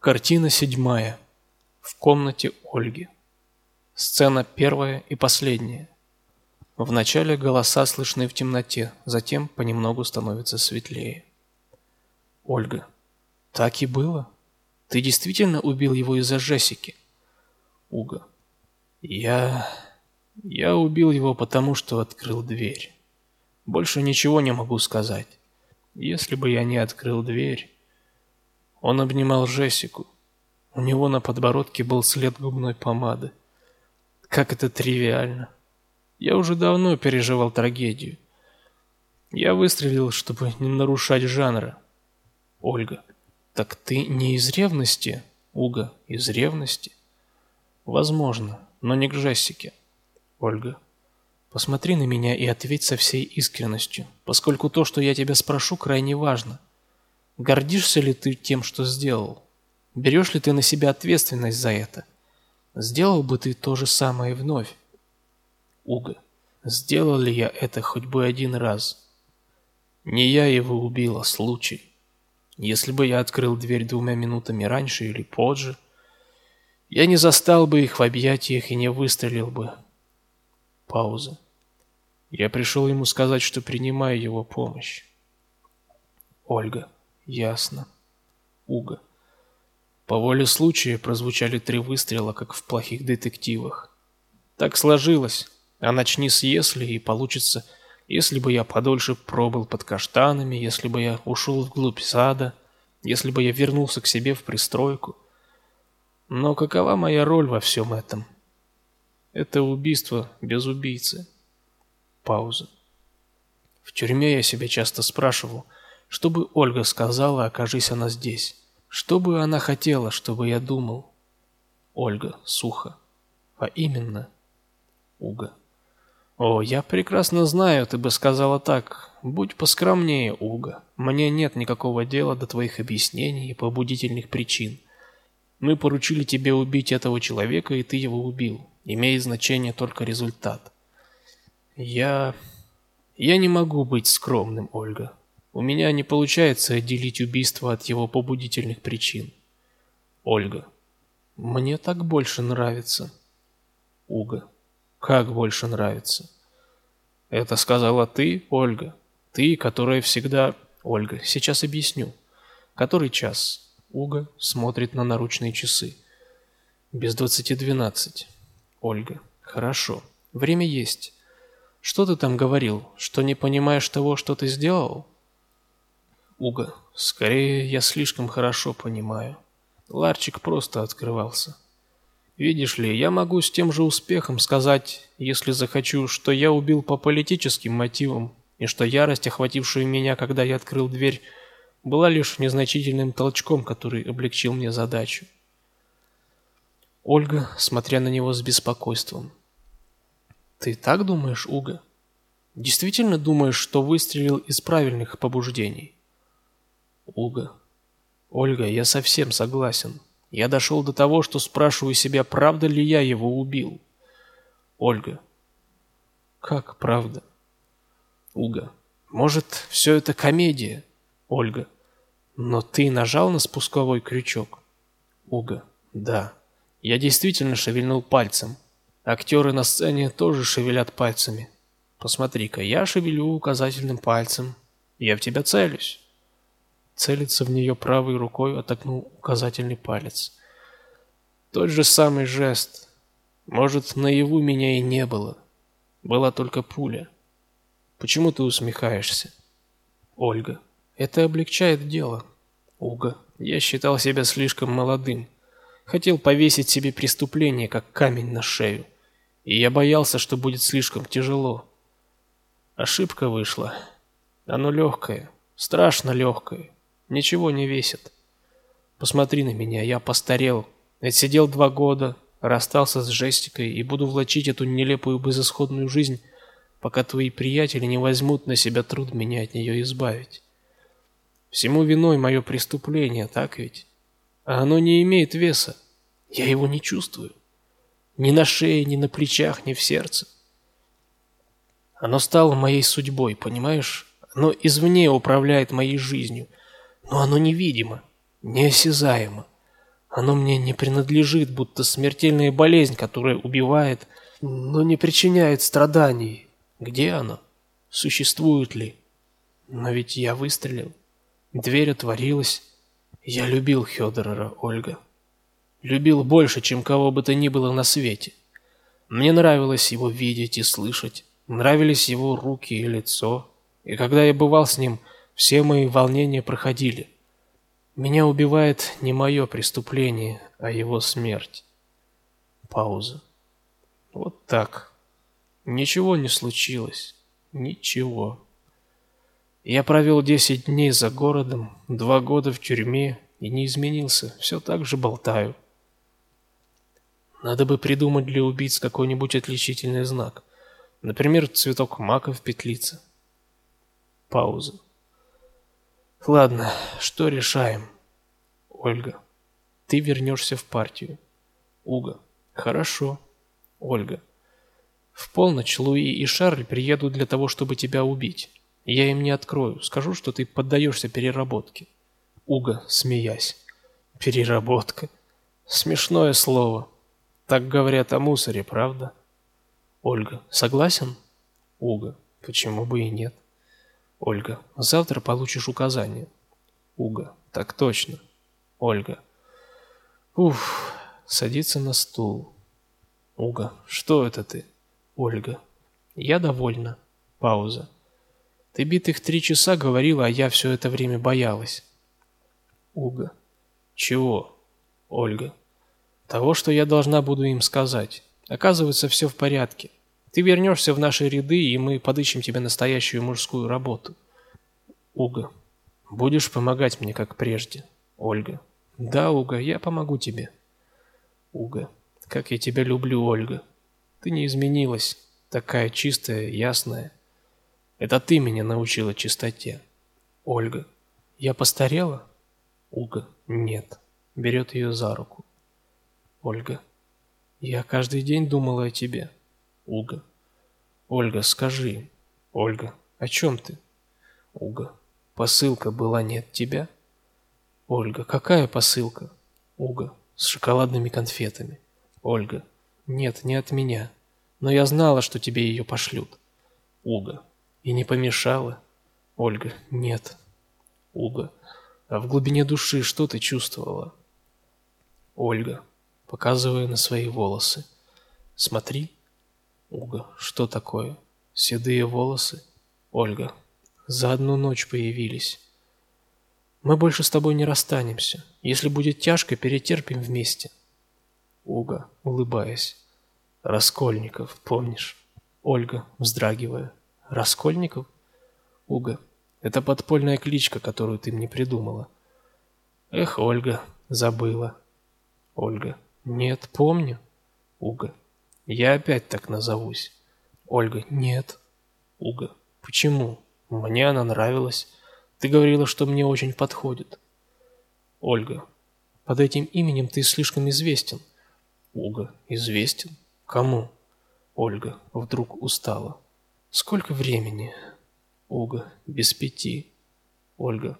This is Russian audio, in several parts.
Картина седьмая. В комнате Ольги. Сцена первая и последняя. В начале голоса слышны в темноте, затем понемногу становится светлее. Ольга. Так и было? Ты действительно убил его из-за Жесики? Уга. Я... Я убил его потому, что открыл дверь. Больше ничего не могу сказать. Если бы я не открыл дверь... Он обнимал Жесику. У него на подбородке был след губной помады. Как это тривиально. Я уже давно переживал трагедию. Я выстрелил, чтобы не нарушать жанра. Ольга. Так ты не из ревности? Уга. Из ревности? Возможно, но не к Джессике. Ольга. Посмотри на меня и ответь со всей искренностью, поскольку то, что я тебя спрошу, крайне важно. Гордишься ли ты тем, что сделал? Берешь ли ты на себя ответственность за это? Сделал бы ты то же самое вновь? Уга. Сделал ли я это хоть бы один раз? Не я его убил, а случай. Если бы я открыл дверь двумя минутами раньше или позже, я не застал бы их в объятиях и не выстрелил бы. Пауза. Я пришел ему сказать, что принимаю его помощь. Ольга. Ясно. Уга. По воле случая прозвучали три выстрела, как в плохих детективах. Так сложилось. А начни с «если» и получится «если бы я подольше пробыл под каштанами», «если бы я ушел вглубь сада», «если бы я вернулся к себе в пристройку». Но какова моя роль во всем этом? Это убийство без убийцы. Пауза. В тюрьме я себя часто спрашивал – что бы Ольга сказала, окажись она здесь? Что бы она хотела, чтобы я думал? Ольга, сухо. А именно? Уга. О, я прекрасно знаю, ты бы сказала так. Будь поскромнее, Уга. Мне нет никакого дела до твоих объяснений и побудительных причин. Мы поручили тебе убить этого человека, и ты его убил. Имеет значение только результат. Я... Я не могу быть скромным, Ольга. У меня не получается отделить убийство от его побудительных причин. Ольга. Мне так больше нравится. Уга. Как больше нравится? Это сказала ты, Ольга. Ты, которая всегда... Ольга, сейчас объясню. Который час? Уга смотрит на наручные часы. Без двадцати двенадцать. Ольга. Хорошо. Время есть. Что ты там говорил? Что не понимаешь того, что ты сделал? Уга, скорее я слишком хорошо понимаю. Ларчик просто открывался. Видишь ли, я могу с тем же успехом сказать, если захочу, что я убил по политическим мотивам, и что ярость, охватившая меня, когда я открыл дверь, была лишь незначительным толчком, который облегчил мне задачу. Ольга, смотря на него с беспокойством. Ты так думаешь, Уга? Действительно думаешь, что выстрелил из правильных побуждений? Уга. Ольга, я совсем согласен. Я дошел до того, что спрашиваю себя, правда ли я его убил. Ольга. Как правда? Уга. Может, все это комедия? Ольга. Но ты нажал на спусковой крючок? Уга. Да. Я действительно шевельнул пальцем. Актеры на сцене тоже шевелят пальцами. Посмотри-ка, я шевелю указательным пальцем. Я в тебя целюсь целится в нее правой рукой, отогнул указательный палец. Тот же самый жест. Может, наяву меня и не было. Была только пуля. Почему ты усмехаешься? Ольга. Это облегчает дело. Уга. Я считал себя слишком молодым. Хотел повесить себе преступление, как камень на шею. И я боялся, что будет слишком тяжело. Ошибка вышла. Оно легкое, страшно легкое ничего не весит. Посмотри на меня, я постарел. Сидел два года, расстался с Жестикой и буду влачить эту нелепую безысходную жизнь, пока твои приятели не возьмут на себя труд меня от нее избавить. Всему виной мое преступление, так ведь? А оно не имеет веса. Я его не чувствую. Ни на шее, ни на плечах, ни в сердце. Оно стало моей судьбой, понимаешь? Оно извне управляет моей жизнью – но оно невидимо, неосязаемо. Оно мне не принадлежит, будто смертельная болезнь, которая убивает, но не причиняет страданий. Где оно? Существует ли? Но ведь я выстрелил. Дверь отворилась. Я любил Хёдорера, Ольга. Любил больше, чем кого бы то ни было на свете. Мне нравилось его видеть и слышать. Нравились его руки и лицо. И когда я бывал с ним, все мои волнения проходили. Меня убивает не мое преступление, а его смерть. Пауза. Вот так. Ничего не случилось. Ничего. Я провел десять дней за городом, два года в тюрьме и не изменился, все так же болтаю. Надо бы придумать для убийц какой-нибудь отличительный знак. Например, цветок мака в петлице. Пауза. Ладно, что решаем? Ольга. Ты вернешься в партию. Уга. Хорошо. Ольга. В полночь Луи и Шарль приедут для того, чтобы тебя убить. Я им не открою, скажу, что ты поддаешься переработке. Уга, смеясь. Переработка. Смешное слово. Так говорят о мусоре, правда? Ольга, согласен? Уга, почему бы и нет? Ольга, завтра получишь указание. Уга, так точно. Ольга. Уф, садится на стул. Уга, что это ты? Ольга. Я довольна. Пауза. Ты битых три часа говорила, а я все это время боялась. Уга. Чего? Ольга. Того, что я должна буду им сказать. Оказывается, все в порядке. Ты вернешься в наши ряды, и мы подыщем тебе настоящую мужскую работу. Уга. Будешь помогать мне, как прежде. Ольга. Да, Уга, я помогу тебе. Уга. Как я тебя люблю, Ольга. Ты не изменилась. Такая чистая, ясная. Это ты меня научила чистоте. Ольга. Я постарела? Уга. Нет. Берет ее за руку. Ольга. Я каждый день думала о тебе. Уга. Ольга, скажи. Ольга. О чем ты? Уга. Посылка была не от тебя? Ольга. Какая посылка? Уга. С шоколадными конфетами. Ольга. Нет, не от меня. Но я знала, что тебе ее пошлют. Уга. И не помешала? Ольга. Нет. Уга. А в глубине души что ты чувствовала? Ольга показывая на свои волосы. Смотри. Уга, что такое? Седые волосы? Ольга, за одну ночь появились. Мы больше с тобой не расстанемся. Если будет тяжко, перетерпим вместе. Уга, улыбаясь. Раскольников, помнишь? Ольга, вздрагивая. Раскольников? Уга, это подпольная кличка, которую ты мне придумала. Эх, Ольга, забыла. Ольга, нет, помню. Уга. Я опять так назовусь. Ольга. Нет. Уга. Почему? Мне она нравилась. Ты говорила, что мне очень подходит. Ольга. Под этим именем ты слишком известен. Уга. Известен? Кому? Ольга. Вдруг устала. Сколько времени? Уга. Без пяти. Ольга.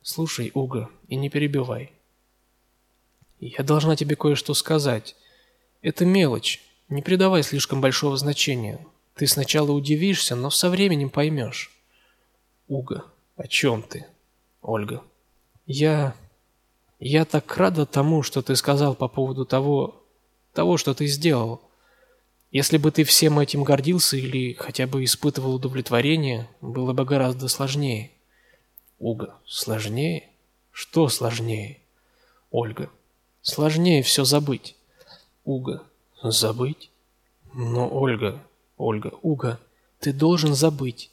Слушай, Уга, и не перебивай. Я должна тебе кое-что сказать. Это мелочь. Не придавай слишком большого значения. Ты сначала удивишься, но со временем поймешь. Уга, о чем ты? Ольга. Я... Я так рада тому, что ты сказал по поводу того... того, что ты сделал. Если бы ты всем этим гордился или хотя бы испытывал удовлетворение, было бы гораздо сложнее. Уга. Сложнее? Что сложнее? Ольга. Сложнее все забыть. Уга. Забыть? Но, Ольга, Ольга, Уга, ты должен забыть.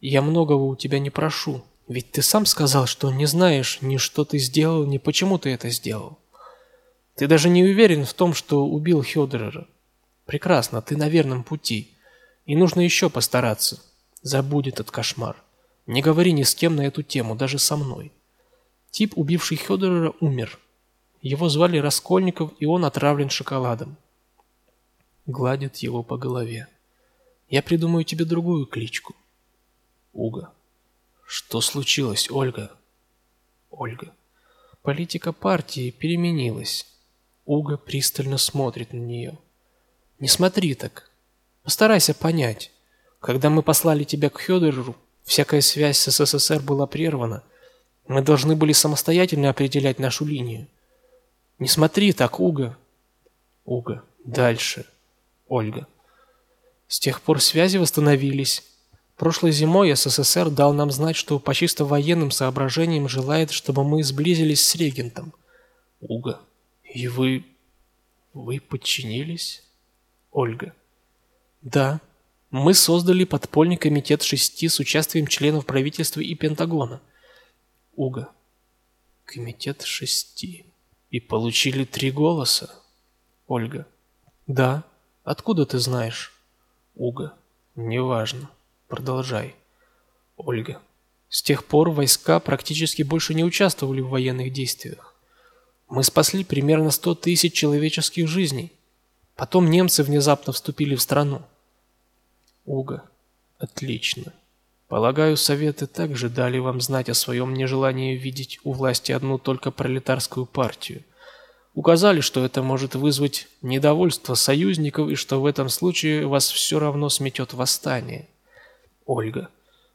Я многого у тебя не прошу, ведь ты сам сказал, что не знаешь ни что ты сделал, ни почему ты это сделал. Ты даже не уверен в том, что убил Хёдерера. Прекрасно, ты на верном пути. И нужно еще постараться. Забудь этот кошмар. Не говори ни с кем на эту тему, даже со мной. Тип, убивший Хёдерера, умер. Его звали Раскольников, и он отравлен шоколадом. Гладит его по голове. Я придумаю тебе другую кличку. Уга. Что случилось, Ольга? Ольга. Политика партии переменилась. Уга пристально смотрит на нее. Не смотри так. Постарайся понять. Когда мы послали тебя к Хёдеру, всякая связь с СССР была прервана. Мы должны были самостоятельно определять нашу линию. Не смотри так, Уга. Уга. Дальше. Ольга. С тех пор связи восстановились. Прошлой зимой СССР дал нам знать, что по чисто военным соображениям желает, чтобы мы сблизились с регентом. Уга. И вы... вы подчинились? Ольга. Да. Мы создали подпольный комитет шести с участием членов правительства и Пентагона. Уга. Комитет шести. И получили три голоса. Ольга. Да. Откуда ты знаешь? Уга. Неважно. Продолжай. Ольга. С тех пор войска практически больше не участвовали в военных действиях. Мы спасли примерно 100 тысяч человеческих жизней. Потом немцы внезапно вступили в страну. Уга. Отлично. Полагаю, советы также дали вам знать о своем нежелании видеть у власти одну только пролетарскую партию. Указали, что это может вызвать недовольство союзников и что в этом случае вас все равно сметет восстание. Ольга.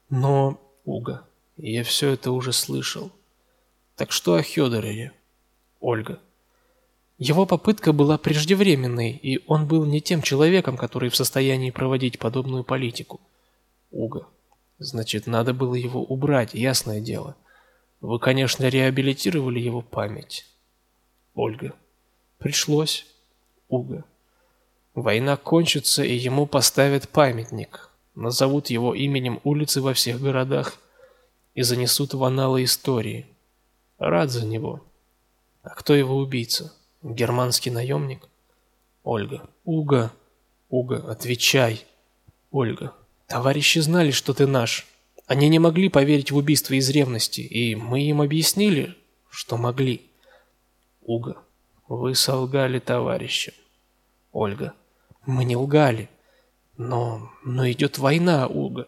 Но, Уга, я все это уже слышал. Так что о Хёдорове? Ольга. Его попытка была преждевременной, и он был не тем человеком, который в состоянии проводить подобную политику. Уга. Значит, надо было его убрать, ясное дело. Вы, конечно, реабилитировали его память. Ольга. Пришлось. Уга. Война кончится, и ему поставят памятник. Назовут его именем улицы во всех городах и занесут в аналы истории. Рад за него. А кто его убийца? Германский наемник? Ольга. Уга. Уга, отвечай. Ольга. Товарищи знали, что ты наш. Они не могли поверить в убийство из ревности, и мы им объяснили, что могли. Уга. Вы солгали товарищам. Ольга. Мы не лгали. Но, но идет война, Уга.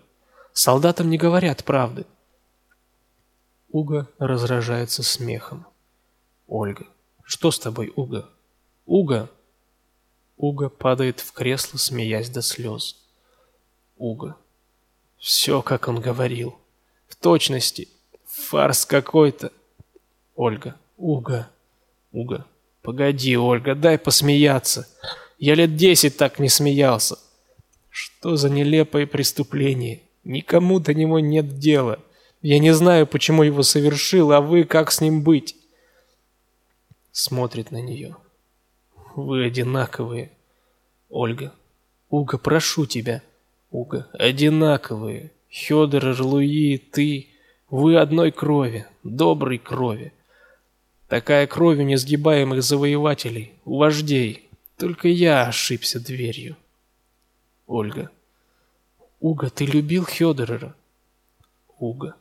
Солдатам не говорят правды. Уга разражается смехом. Ольга. Что с тобой, Уга? Уга. Уга падает в кресло, смеясь до слез. Уга. Все, как он говорил. В точности. Фарс какой-то. Ольга. Уга. Уга. Погоди, Ольга, дай посмеяться. Я лет десять так не смеялся. Что за нелепое преступление? Никому до него нет дела. Я не знаю, почему его совершил, а вы как с ним быть? смотрит на нее. Вы одинаковые. Ольга. Уга, прошу тебя. Уга. Одинаковые. Федор, Луи, ты. Вы одной крови. Доброй крови. Такая кровь у несгибаемых завоевателей, у вождей. Только я ошибся дверью. Ольга. Уга, ты любил Федора? Уга.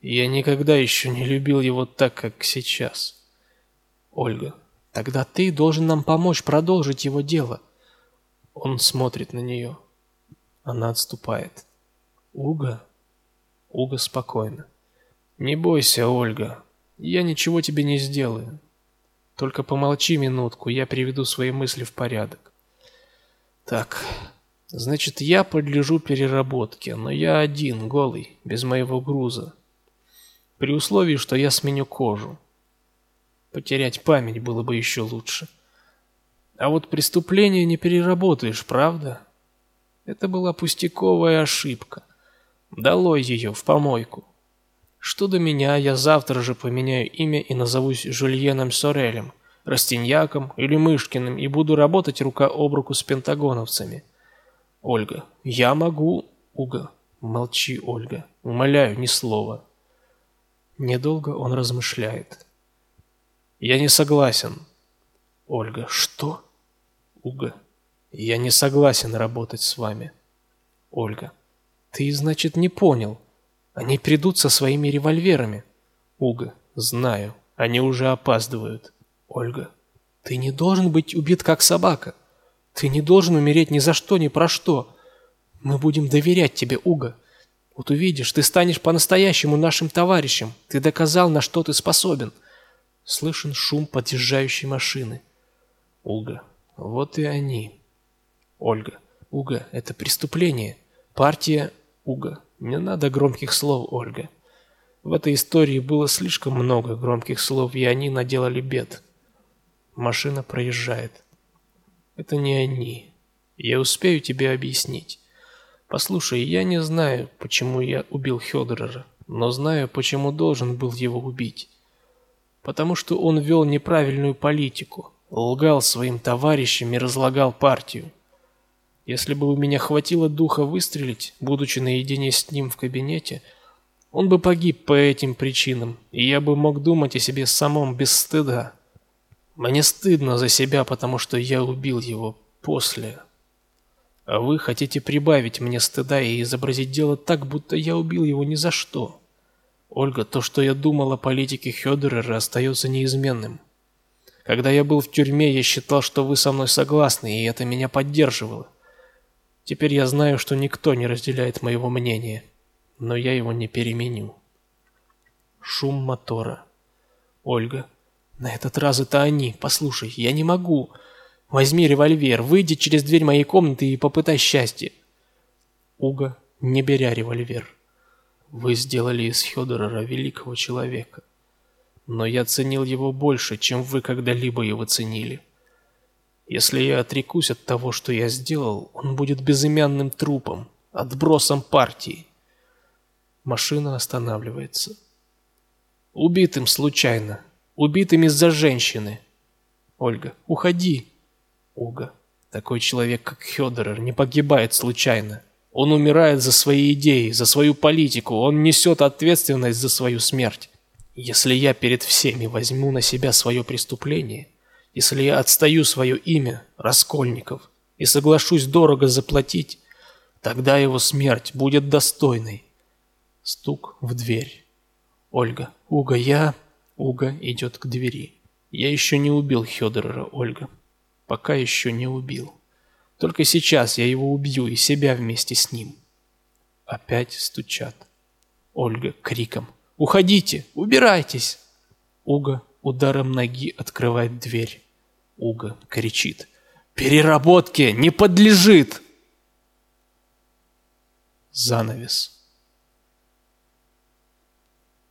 Я никогда еще не любил его так, как сейчас. Ольга. Тогда ты должен нам помочь продолжить его дело. Он смотрит на нее. Она отступает. Уга. Уга спокойно. Не бойся, Ольга. Я ничего тебе не сделаю. Только помолчи минутку, я приведу свои мысли в порядок. Так, значит, я подлежу переработке, но я один, голый, без моего груза. При условии, что я сменю кожу. Потерять память было бы еще лучше. А вот преступление не переработаешь, правда? Это была пустяковая ошибка. Долой ее в помойку. Что до меня, я завтра же поменяю имя и назовусь Жульеном Сорелем, Растиньяком или Мышкиным и буду работать рука об руку с пентагоновцами. Ольга. Я могу... Уга. Молчи, Ольга. Умоляю, ни слова. Недолго он размышляет. Я не согласен. Ольга. Что? Уга. Я не согласен работать с вами. Ольга. Ты, значит, не понял. Они придут со своими револьверами. Уга. Знаю. Они уже опаздывают. Ольга. Ты не должен быть убит как собака. Ты не должен умереть ни за что, ни про что. Мы будем доверять тебе, Уга. Вот увидишь, ты станешь по-настоящему нашим товарищем. Ты доказал, на что ты способен. Слышен шум подъезжающей машины. Уга. Вот и они. Ольга. Уга, это преступление. Партия... Уга. Не надо громких слов, Ольга. В этой истории было слишком много громких слов, и они наделали бед. Машина проезжает. Это не они. Я успею тебе объяснить. Послушай, я не знаю, почему я убил Хёдорера, но знаю, почему должен был его убить. Потому что он вел неправильную политику, лгал своим товарищам и разлагал партию. Если бы у меня хватило духа выстрелить, будучи наедине с ним в кабинете, он бы погиб по этим причинам, и я бы мог думать о себе самом без стыда. Мне стыдно за себя, потому что я убил его после. А вы хотите прибавить мне стыда и изобразить дело так, будто я убил его ни за что. Ольга, то, что я думал о политике Хёдерера, остается неизменным. Когда я был в тюрьме, я считал, что вы со мной согласны, и это меня поддерживало. Теперь я знаю, что никто не разделяет моего мнения, но я его не переменю. Шум мотора. Ольга. На этот раз это они. Послушай, я не могу. Возьми револьвер, выйди через дверь моей комнаты и попытай счастье. Уга, не беря револьвер. Вы сделали из Хёдорера великого человека. Но я ценил его больше, чем вы когда-либо его ценили. Если я отрекусь от того, что я сделал, он будет безымянным трупом, отбросом партии. Машина останавливается. Убитым случайно. Убитым из-за женщины. Ольга, уходи. Ольга, такой человек, как Хёдорер, не погибает случайно. Он умирает за свои идеи, за свою политику, он несет ответственность за свою смерть. Если я перед всеми возьму на себя свое преступление, если я отстаю свое имя, Раскольников, и соглашусь дорого заплатить, тогда его смерть будет достойной. Стук в дверь. Ольга. Уга, я... Уга идет к двери. Я еще не убил Хёдорера, Ольга. Пока еще не убил. Только сейчас я его убью и себя вместе с ним. Опять стучат. Ольга криком. «Уходите! Убирайтесь!» Уга ударом ноги открывает дверь. Уга кричит. «Переработке не подлежит!» Занавес.